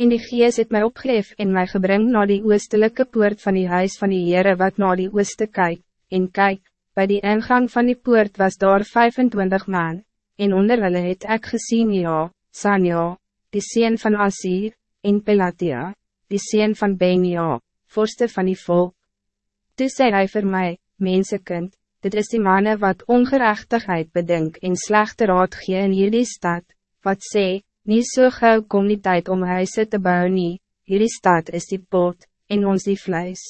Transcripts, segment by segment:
En die gees het mij opgeef en mij gebring naar die oostelijke poort van die huis van die Heere wat naar die ooste kyk, en kyk, bij die ingang van die poort was daar 25 man, en onder hulle het ek gesien ja, Sanja, die sien van Asir, en Pelatia, die sien van Benia, vorste van die volk. Toe sê hy vir my, mensekind, dit is die manne wat ongerechtigheid bedink en slechte raad gee in hierdie stad, wat sê, nie so gauw kom die tijd om huise te bouwen nie, hierdie stad is die pot, en ons die vlees.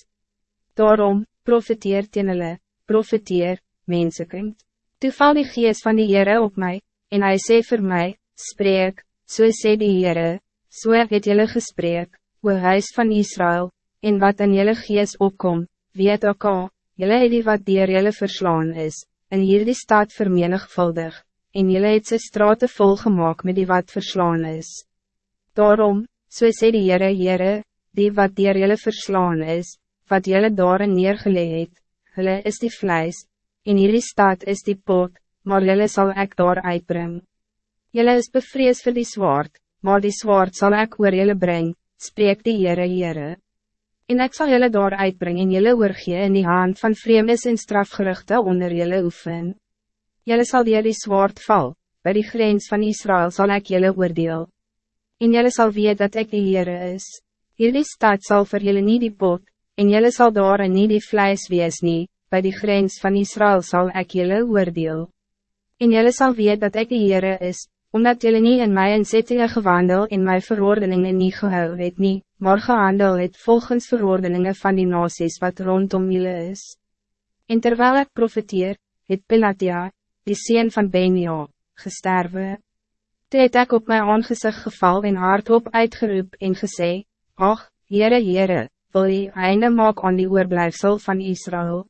Daarom, profiteer teen hulle, profiteer, mensekind. Toe val die geest van die Heere op mij, en hij sê voor mij, spreek, so sê die Heere, so het jylle gesprek, o huis van Israël, en wat in jylle geest opkom, weet ook al, jylle het die wat dier jylle verslaan is, en hier die stad vermenigvuldig, en jylle het sy straten volgemaak met die wat verslaan is. Daarom, so sê die Heere Heere, die wat dier jylle verslaan is, wat jylle daarin neergeleg het, hulle is die vlijs, en hier die stad is die pot, maar jylle sal ek daar uitbring. Jylle is bevrees vir die zwaard, maar die zwaard zal ek oor jylle breng, spreek die Heere Heere. En ik zal jullie daar uitbrengen en jullie oorgee in die hand van vreemdes en strafgerichte onder jullie oefen. Jullie zal die die zwaard val, bij die grens van Israël zal ik jullie oordeel. En jullie zal weten dat ik de Heere is. Jullie stad zal voor jullie niet die pot, en jullie zal daar niet die vlees wees nie, bij die grens van Israël zal ik jullie oordeel. En jullie zal weten dat ik de Heere is, omdat jullie niet in mijn inzettingen gewandel in mijn verordeningen niet gehou het nie, maar gehandel het volgens verordeningen van die nasies wat rondom jullie is. En terwijl ik profiteer, het Pilatia, die sien van Benio, gesterwe. Toe het ek op my aangezicht geval en hardop uitgeroep en gesê, Ach, Heere, Heere, wil jy einde maak aan die oorblijfsel van Israël?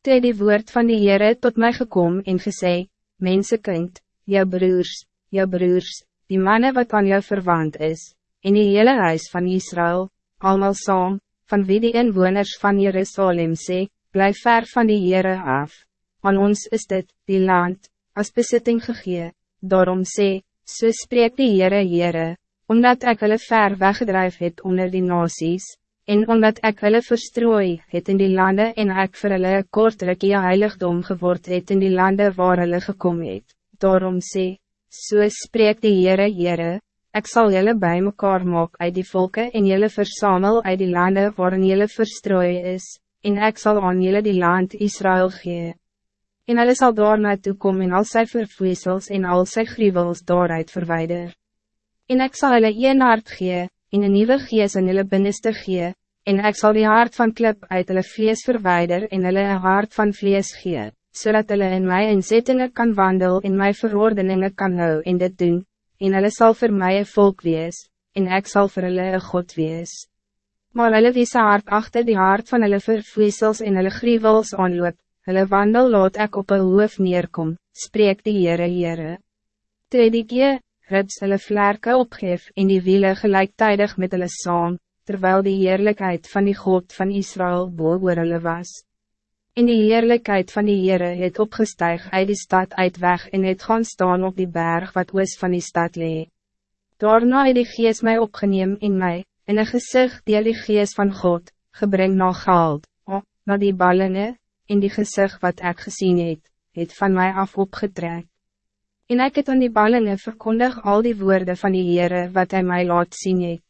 Toe het die woord van die Heere tot mij gekom en gesê, Mensekind, jou broers, jou broers, die mannen wat aan jou verwant is, in die hele huis van Israël, allemaal saam, van wie die inwoners van Jerusalem sê, blijf ver van die Heere af. Aan ons is dit, die land, als bezitting gegee, daarom sê, so spreek die Heere Heere, omdat ek hulle ver weggedrijf het onder die nasies, en omdat ek hulle verstrooi het in die landen en ek vir hulle kort rikkie heiligdom geword het in die landen waar hulle gekom het, daarom sê, So spreek die Heere Heere, ek sal jylle bij mekaar maak uit die volken en jylle versamel uit die landen waarin jylle verstrooi is, en ek sal aan jylle die land Israël gee. En hulle sal daar naartoe kom en al sy vervoesels en al sy gruwels daaruit verwijder. En ek sal hulle een hart gee, en een nieuwe gees in hulle binneste gee, en ek sal die hart van klip uit hulle vlees verwijder en hulle een hart van vlees gee zodat hulle in my inzettingen kan wandel en my verordeningen kan hou en dit doen, en hulle sal vir my een volk wees, en ek sal vir hulle een God wees. Maar hulle wie sy hart achter die hart van hulle vervoesels en hulle grievels aanloop, hulle wandel laat ek op een hoof neerkom, spreek die Heere Heere. Toe die gee, rits hulle vlerke opgeef en die wiele gelijktijdig met hulle saam, terwijl die heerlijkheid van die God van Israël boor oor hulle was. En die heerlijkheid van die Heere het opgestuig uit die stad uit weg en het gaan staan op die berg wat oos van die stad lee. Daarna het die geest mij opgeneem in mij, in een gezicht die die geest van God, gebring na gehaald, oh, na die ballingen, in die gezicht wat ik gezien het, het van mij af opgetrek. En ik het aan die ballingen verkondig al die woorden van die Heere wat hij mij laat zien het.